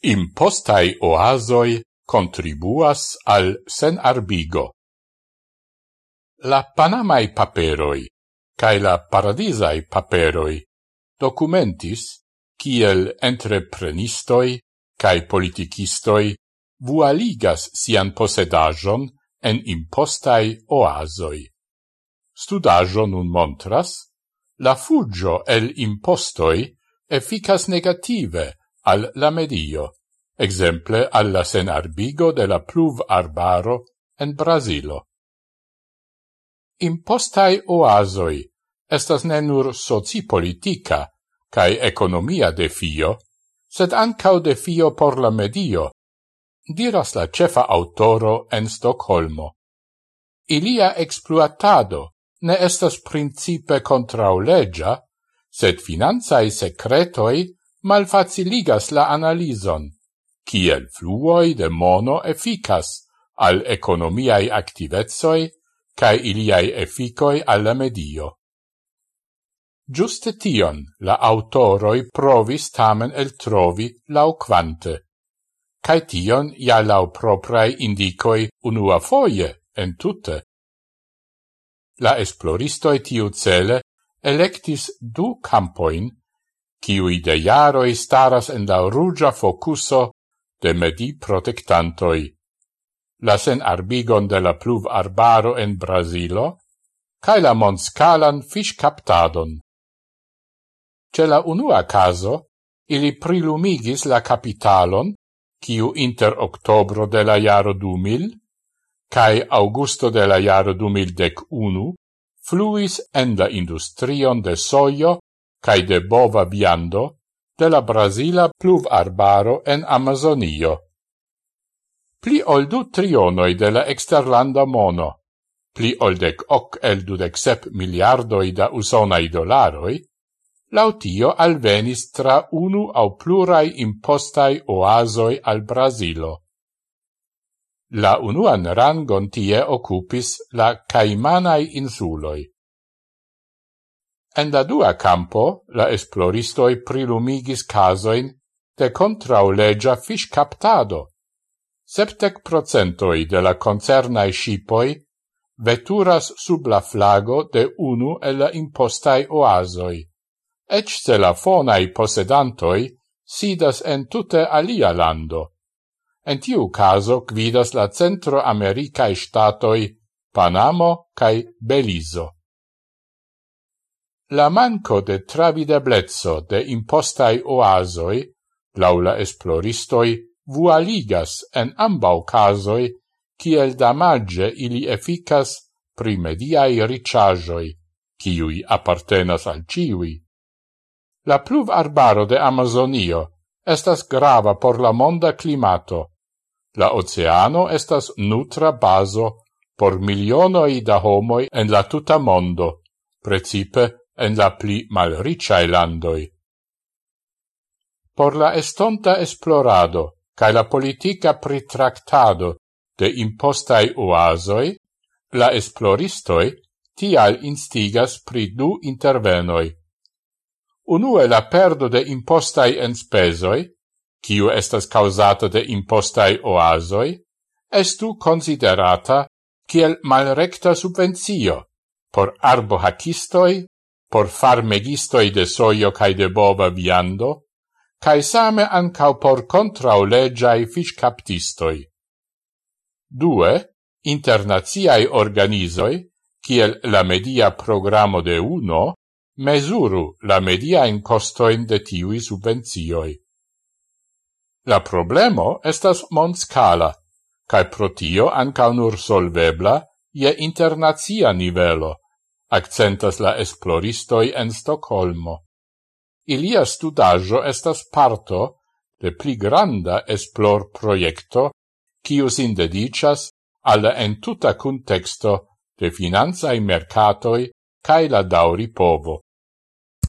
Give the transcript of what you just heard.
Impostai oasoi contribuas al sen arbigo. La Panamai paperoi cae la paradisai paperoi documentis kiel entreprenistoi cae politicistoi vualigas sian posedajon en impostai oasoi. Studajo nun montras, la fugio el impostoi efficas negative al la medio, exemple alla senarbigo de la pluv arbaro en Brasilo. Impostai oasoi estas ne nur socipolitica cae economia defio, sed ancau defio por la medio, diras la cefa autoro en Stockholmo. Ilia exploatado ne estas principe contraulegia, sed finanzae secretoi malfaciligas la analizon, kiel fluoi de mono efficas al economiae activezoi cae iliai efficoi alla medio. Giuste tion la autoroi provis tamen el trovi lau quante, cae tion ja lau proprae indicoi unua foie en tutte. La esploristoi tiu cele electis du campoin kiui de jaroi staras en la rugia focuso de medi protectantoi. La sen arbigon de la pluv arbaro en Brasilo, cae la monscalan fish captadon. Ce la unua caso, ili prilumigis la capitalon, kiu inter octobro de la jaro 2000 cae augusto de la jaro 2011 fluis en la industrion de soio cae de bova viando de la Brasila pluvarbaro en Amazonio. Pli ol du trionoi de la exterlanda mono, pli ol dec hoc el dudec sep miliardoi da usonai dolaroi, lautio alvenis tra unu au plurai impostai oasoi al Brasilo. La unuan rangon tie occupis la Caimanai insuloi. En la dua campo, la esploristoi prilumigis casoin de contraulegia fish captado. Septec procentoi de la concernae shipoi veturas sub la flago de unu el la impostai oasoi. Ec se la fonai posedantoi sidas en tute alia lando. En tiu caso gvidas la centro-americae statoi Panamo cae Belizo. La manco de travideblezzo de impostai oasoi, laula esploristoi, vualigas en ambau casoi, ciel damage ili efficas primediai ricciagioi, ciui appartenas al ciui. La pluv arbaro de Amazonio estas grava por la monda climato. La oceano estas nutra baso por milionoi da homoi en la tuta mondo, precipe en la pli malricciae landoi. Por la estonta esplorado cae la politica pritractado de impostai oasoi, la esploristoi tial instigas pri du intervenoi. Unue la perdo de impostai enspesoi, kiu estas causata de impostai oasoi, estu considerata kiel malrecta subvenzio por arbohacistoi por farmegistoi de soio cae de bova viando, cae same ancau por contraulegiai fiscaptistoi. Due, internaziai organizoi, kiel la media programo de uno, mesuru la media in costoin de tiui subvenzioi. La problemo estas monscala, cae protio ancau nur solvebla je internazia nivelo, accentas la esploristoi en Stockholmo. Ilia studaggio estas parto de pli granda esplor proiecto kiu sin alla en entuta contexto de finanzae mercatoi cae la dauri povo.